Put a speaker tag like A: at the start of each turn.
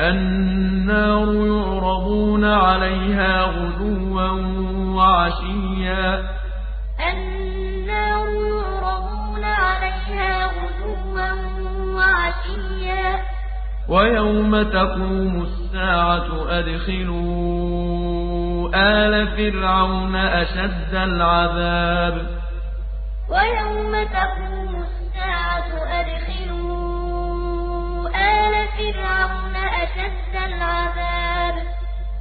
A: النار يعرضون عليها غدوا وعشيا.
B: النار يعرضون عليها غدوا وعشيا.
A: ويوم تقوم الساعة أدخلوا آل فرعون أشد العذاب.
B: ويوم